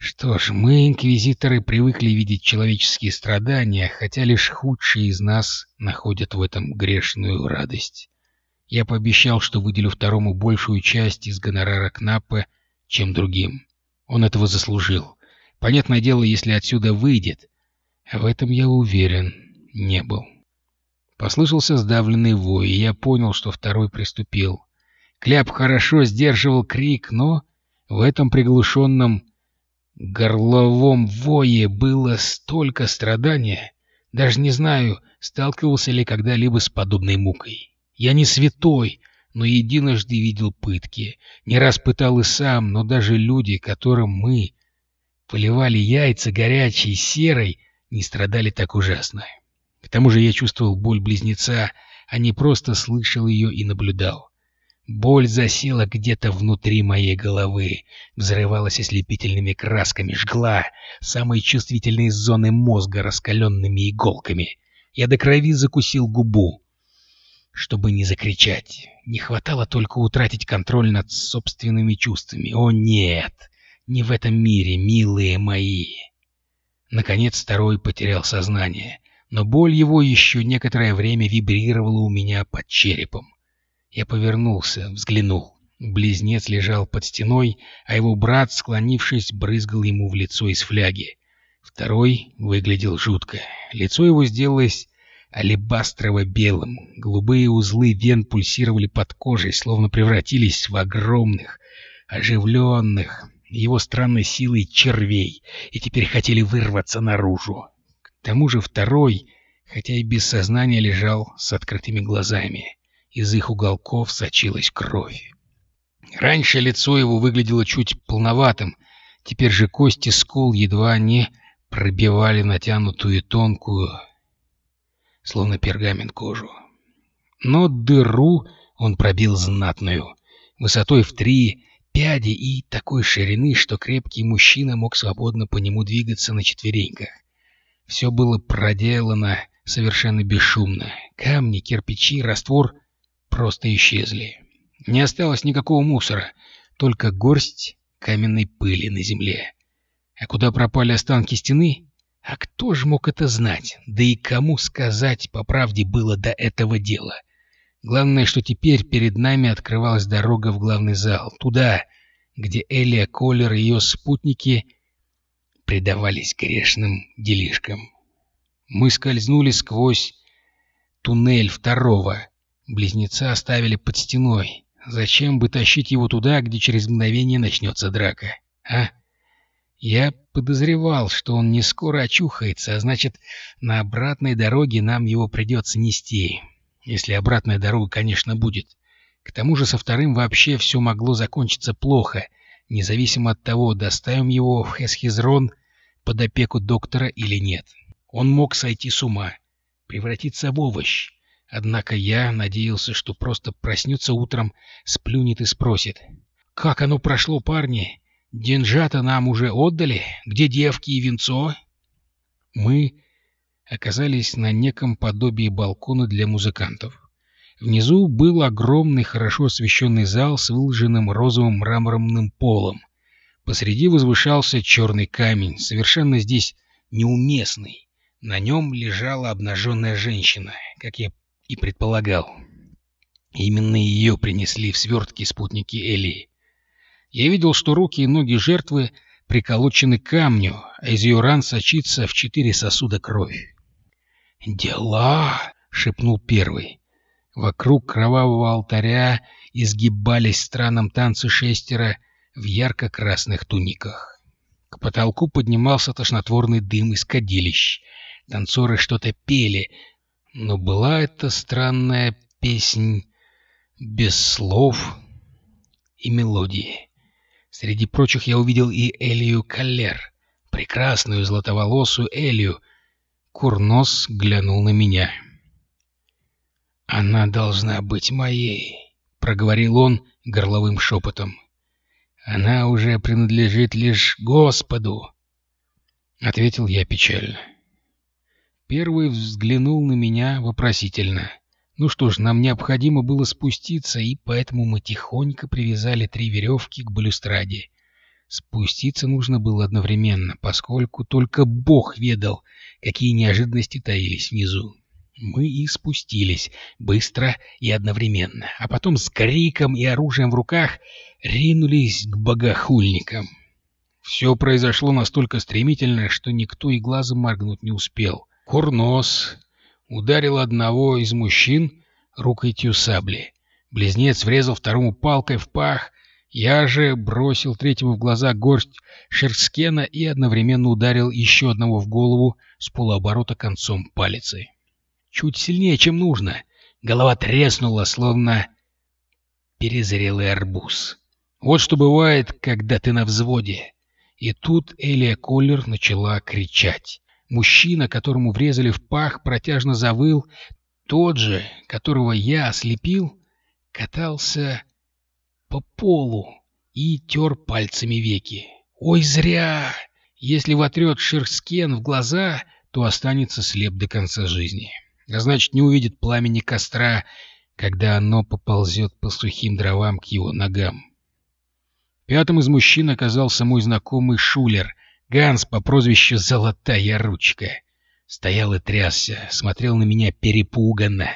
[SPEAKER 1] что ж, мы, инквизиторы, привыкли видеть человеческие страдания, хотя лишь худшие из нас находят в этом грешную радость. Я пообещал, что выделю второму большую часть из гонорара Кнаппа, чем другим. Он этого заслужил. Понятное дело, если отсюда выйдет. В этом я уверен не был. Послышался сдавленный вой, и я понял, что второй приступил. Кляп хорошо сдерживал крик, но в этом приглушенном горловом вое было столько страдания. Даже не знаю, сталкивался ли когда-либо с подобной мукой. Я не святой, но единожды видел пытки. Не раз пытал и сам, но даже люди, которым мы поливали яйца горячей серой, не страдали так ужасно. К тому же я чувствовал боль близнеца, а не просто слышал ее и наблюдал. Боль засела где-то внутри моей головы, взрывалась ослепительными красками, жгла самые чувствительные зоны мозга раскаленными иголками. Я до крови закусил губу, чтобы не закричать. Не хватало только утратить контроль над собственными чувствами. О нет, не в этом мире, милые мои. Наконец второй потерял сознание, но боль его еще некоторое время вибрировала у меня под черепом. Я повернулся, взглянул. Близнец лежал под стеной, а его брат, склонившись, брызгал ему в лицо из фляги. Второй выглядел жутко. Лицо его сделалось алебастрово-белым. Голубые узлы вен пульсировали под кожей, словно превратились в огромных, оживленных, его странной силой червей, и теперь хотели вырваться наружу. К тому же второй, хотя и без сознания, лежал с открытыми глазами. Из их уголков сочилась кровь. Раньше лицо его выглядело чуть полноватым, теперь же кости скул едва не пробивали натянутую тонкую, словно пергамент кожу. Но дыру он пробил знатную, высотой в три пяди и такой ширины, что крепкий мужчина мог свободно по нему двигаться на четвереньках. Все было проделано совершенно бесшумно. Камни, кирпичи, раствор просто исчезли. Не осталось никакого мусора, только горсть каменной пыли на земле. А куда пропали останки стены? А кто же мог это знать? Да и кому сказать по правде было до этого дела? Главное, что теперь перед нами открывалась дорога в главный зал, туда, где Элия Коллер и ее спутники предавались грешным делишкам. Мы скользнули сквозь туннель второго, Близнеца оставили под стеной. Зачем бы тащить его туда, где через мгновение начнется драка? А? Я подозревал, что он не скоро очухается, а значит, на обратной дороге нам его придется нести. Если обратная дорога, конечно, будет. К тому же со вторым вообще все могло закончиться плохо, независимо от того, доставим его в Хесхизрон под опеку доктора или нет. Он мог сойти с ума, превратиться в овощ. Однако я надеялся, что просто проснется утром, сплюнет и спросит. «Как оно прошло, парни? Деньжата нам уже отдали? Где девки и венцо?» Мы оказались на неком подобии балкона для музыкантов. Внизу был огромный, хорошо освещенный зал с выложенным розовым мраморным полом. Посреди возвышался черный камень, совершенно здесь неуместный. На нем лежала обнаженная женщина, как я и предполагал. Именно ее принесли в свертке спутники Элии. Я видел, что руки и ноги жертвы приколочены к камню, а из ее ран сочится в четыре сосуда кровь. «Дела!» — шепнул первый. Вокруг кровавого алтаря изгибались в странном танце шестеро в ярко-красных туниках. К потолку поднимался тошнотворный дым из кадилищ. Танцоры что-то пели, но была это странная песнь без слов и мелодии. Среди прочих я увидел и Элию Каллер, прекрасную златоволосую Элию. Курнос глянул на меня. «Она должна быть моей», — проговорил он горловым шепотом. «Она уже принадлежит лишь Господу», — ответил я печально. Первый взглянул на меня вопросительно. Ну что ж, нам необходимо было спуститься, и поэтому мы тихонько привязали три веревки к балюстраде. Спуститься нужно было одновременно, поскольку только Бог ведал, какие неожиданности таились внизу. Мы и спустились, быстро и одновременно, а потом с криком и оружием в руках ринулись к богохульникам. Все произошло настолько стремительно, что никто и глазом моргнуть не успел. Курнос ударил одного из мужчин рукоятью сабли. Близнец врезал второму палкой в пах, я же бросил третьему в глаза горсть шерсткена и одновременно ударил еще одного в голову с полуоборота концом палицы. Чуть сильнее, чем нужно. Голова треснула, словно перезрелый арбуз. Вот что бывает, когда ты на взводе. И тут Элия Коллер начала кричать. Мужчина, которому врезали в пах, протяжно завыл. Тот же, которого я ослепил, катался по полу и тер пальцами веки. Ой, зря! Если вотрет шерскен в глаза, то останется слеп до конца жизни. А значит, не увидит пламени костра, когда оно поползет по сухим дровам к его ногам. Пятым из мужчин оказался мой знакомый Шулер, Ганс по прозвищу «Золотая ручка». Стоял и трясся, смотрел на меня перепуганно.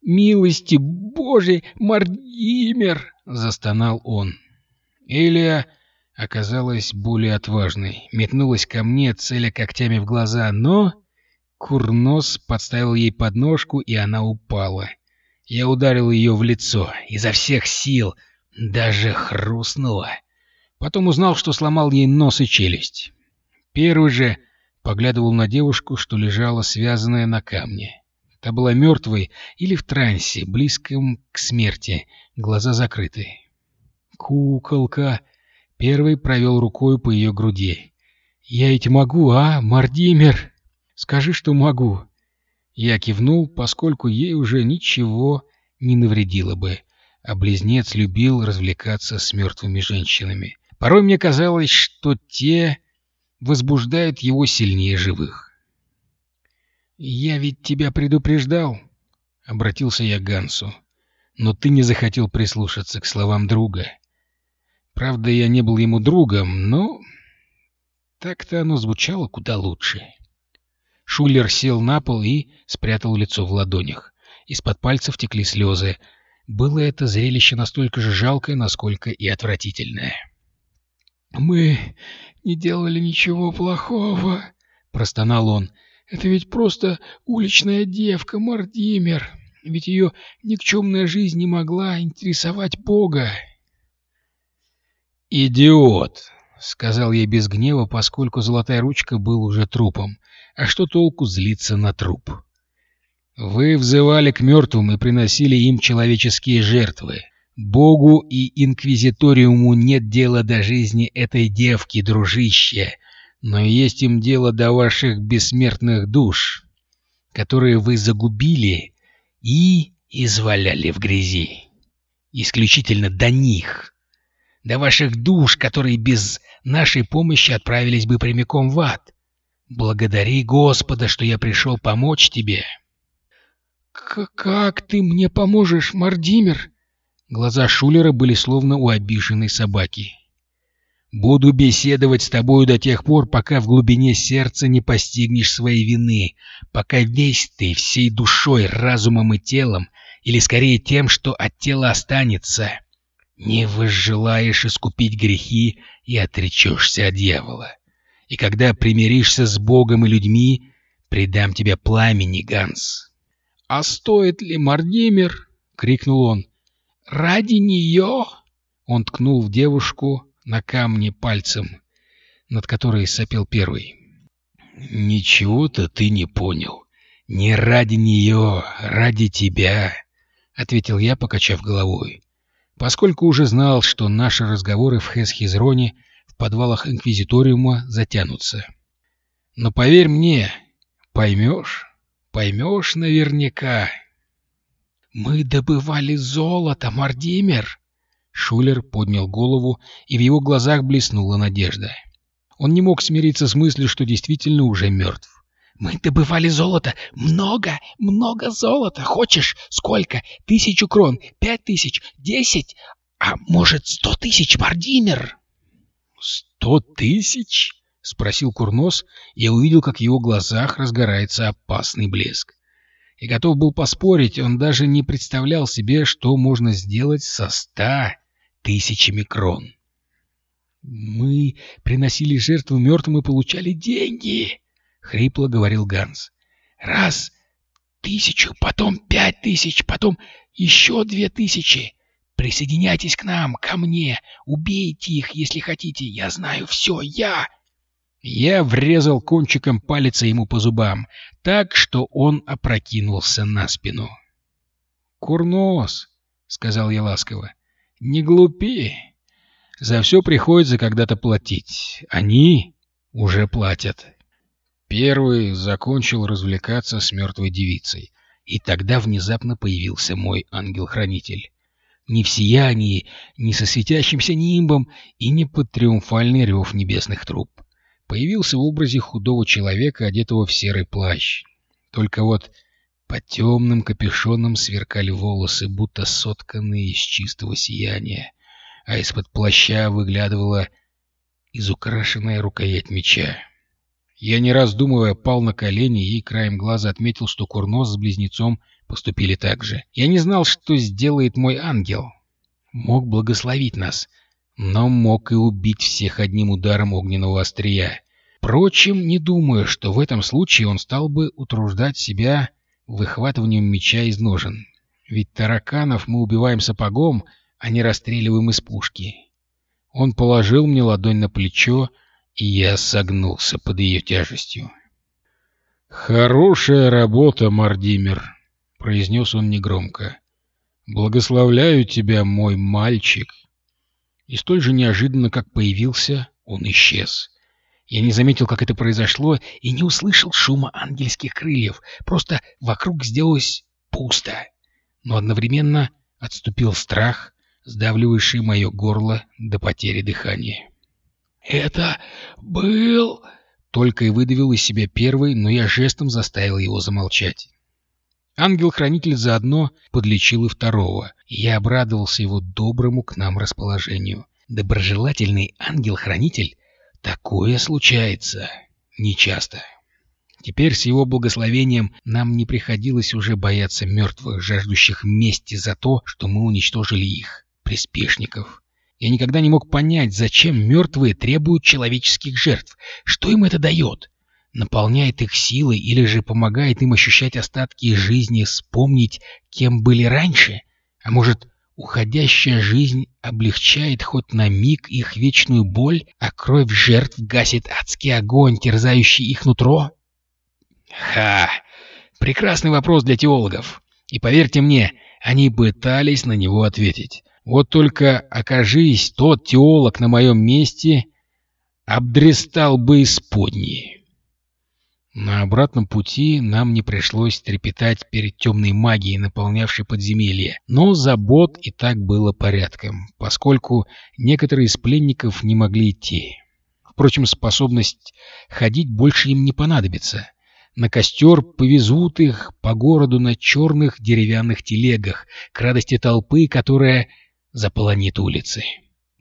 [SPEAKER 1] «Милости Божьей, Мардимер!» — застонал он. Элия оказалась более отважной, метнулась ко мне, целя когтями в глаза, но... Курнос подставил ей подножку, и она упала. Я ударил ее в лицо, изо всех сил, даже хрустнула. Потом узнал, что сломал ей нос и челюсть. Первый же поглядывал на девушку, что лежала связанная на камне. Та была мертвой или в трансе, близком к смерти, глаза закрыты. «Куколка!» Первый провел рукой по ее груди. «Я ведь могу, а, Мардимер? Скажи, что могу!» Я кивнул, поскольку ей уже ничего не навредило бы, а близнец любил развлекаться с мертвыми женщинами. Порой мне казалось, что те возбуждают его сильнее живых. «Я ведь тебя предупреждал», — обратился я к Гансу. «Но ты не захотел прислушаться к словам друга. Правда, я не был ему другом, но так-то оно звучало куда лучше». Шулер сел на пол и спрятал лицо в ладонях. Из-под пальцев текли слезы. Было это зрелище настолько же жалкое, насколько и отвратительное. «Мы не делали ничего плохого», — простонал он. Это ведь просто уличная девка, Мардимер. Ведь ее никчемная жизнь не могла интересовать Бога. «Идиот!» — сказал я без гнева, поскольку золотая ручка был уже трупом. А что толку злиться на труп? Вы взывали к мертвым и приносили им человеческие жертвы. Богу и Инквизиториуму нет дела до жизни этой девки, дружище но есть им дело до ваших бессмертных душ, которые вы загубили и изваляли в грязи. Исключительно до них. До ваших душ, которые без нашей помощи отправились бы прямиком в ад. Благодари Господа, что я пришел помочь тебе. — Как ты мне поможешь, Мардимер? Глаза Шулера были словно у обиженной собаки. Буду беседовать с тобою до тех пор, пока в глубине сердца не постигнешь своей вины, пока весь ты всей душой, разумом и телом, или скорее тем, что от тела останется, не возжелаешь искупить грехи и отречешься от дьявола. И когда примиришься с Богом и людьми, предам тебя пламени, Ганс. — А стоит ли, Мардимир? — крикнул он. — Ради нее? Он ткнул в девушку на камне пальцем, над которой сопел первый. «Ничего-то ты не понял. Не ради нее, ради тебя», — ответил я, покачав головой, поскольку уже знал, что наши разговоры в Хесхизроне в подвалах Инквизиториума затянутся. «Но поверь мне, поймешь, поймешь наверняка». «Мы добывали золото, Мардимер!» Шулер поднял голову, и в его глазах блеснула надежда. Он не мог смириться с мыслью, что действительно уже мертв. «Мы добывали золото! Много, много золота! Хочешь? Сколько? Тысячу крон? Пять тысяч? Десять? А может, сто тысяч, Мардимер?» «Сто тысяч?» — спросил Курнос, и увидел, как в его глазах разгорается опасный блеск. И готов был поспорить, он даже не представлял себе, что можно сделать со ста тысячами крон. «Мы приносили жертву мертвым и получали деньги», — хрипло говорил Ганс. «Раз тысячу, потом пять тысяч, потом еще две тысячи. Присоединяйтесь к нам, ко мне, убейте их, если хотите. Я знаю все, я...» Я врезал кончиком палец ему по зубам, так, что он опрокинулся на спину. «Курнос», — сказал я ласково, — «не глупи. За все приходится когда-то платить. Они уже платят». Первый закончил развлекаться с мертвой девицей, и тогда внезапно появился мой ангел-хранитель. Не в сиянии, не со светящимся нимбом и не под триумфальный рев небесных труб появился в образе худого человека, одетого в серый плащ. Только вот под темным капюшоном сверкали волосы, будто сотканные из чистого сияния, а из-под плаща выглядывала изукрашенная рукоять меча. Я, не раздумывая, пал на колени и краем глаза отметил, что Курнос с близнецом поступили так же. Я не знал, что сделает мой ангел. Мог благословить нас — но мог и убить всех одним ударом огненного острия. Впрочем, не думаю, что в этом случае он стал бы утруждать себя выхватыванием меча из ножен. Ведь тараканов мы убиваем сапогом, а не расстреливаем из пушки. Он положил мне ладонь на плечо, и я согнулся под ее тяжестью. «Хорошая работа, Мардимер», — произнес он негромко. «Благословляю тебя, мой мальчик» и столь же неожиданно, как появился, он исчез. Я не заметил, как это произошло, и не услышал шума ангельских крыльев, просто вокруг сделалось пусто. Но одновременно отступил страх, сдавливающий мое горло до потери дыхания. «Это был...» Только и выдавил из себя первый, но я жестом заставил его замолчать. Ангел-хранитель заодно подлечил и второго, и я обрадовался его доброму к нам расположению. Доброжелательный ангел-хранитель — такое случается нечасто. Теперь с его благословением нам не приходилось уже бояться мертвых, жаждущих мести за то, что мы уничтожили их, приспешников. Я никогда не мог понять, зачем мертвые требуют человеческих жертв, что им это дает наполняет их силой или же помогает им ощущать остатки жизни, вспомнить, кем были раньше? А может, уходящая жизнь облегчает хоть на миг их вечную боль, а кровь жертв гасит адский огонь, терзающий их нутро? Ха! Прекрасный вопрос для теологов. И поверьте мне, они пытались на него ответить. Вот только окажись тот теолог на моем месте, обдрестал бы исподние. На обратном пути нам не пришлось трепетать перед темной магией, наполнявшей подземелье, но забот и так было порядком, поскольку некоторые из пленников не могли идти. Впрочем, способность ходить больше им не понадобится. На костер повезут их по городу на черных деревянных телегах, к радости толпы, которая заполонит улицы.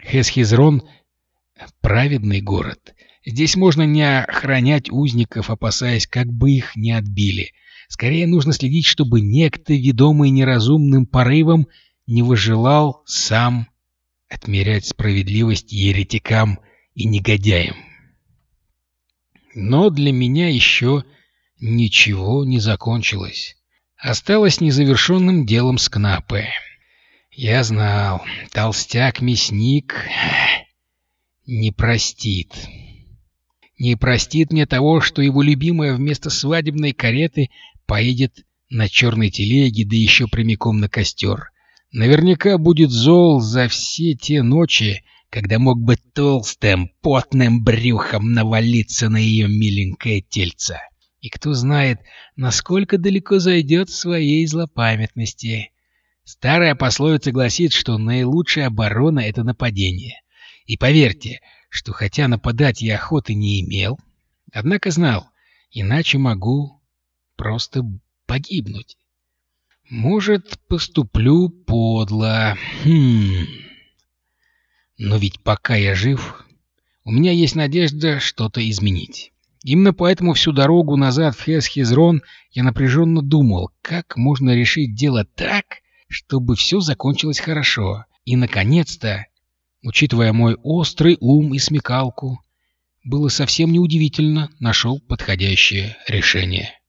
[SPEAKER 1] Хесхизрон — праведный город — Здесь можно не охранять узников, опасаясь, как бы их не отбили. Скорее нужно следить, чтобы некто, ведомый неразумным порывом, не выжелал сам отмерять справедливость еретикам и негодяям. Но для меня еще ничего не закончилось. Осталось незавершенным делом с Кнапе. Я знал, толстяк-мясник не простит не простит мне того, что его любимая вместо свадебной кареты поедет на черной телеге, да еще прямиком на костер. Наверняка будет зол за все те ночи, когда мог бы толстым, потным брюхом навалиться на ее миленькое тельце. И кто знает, насколько далеко зайдет в своей злопамятности. Старая пословица гласит, что наилучшая оборона — это нападение. И поверьте, что хотя нападать я охоты не имел, однако знал, иначе могу просто погибнуть. Может, поступлю подло. Хм. Но ведь пока я жив, у меня есть надежда что-то изменить. Именно поэтому всю дорогу назад в Хесхизрон я напряженно думал, как можно решить дело так, чтобы все закончилось хорошо. И, наконец-то, учитывая мой острый ум и смекалку, было совсем неудивительно, нашел подходящее решение.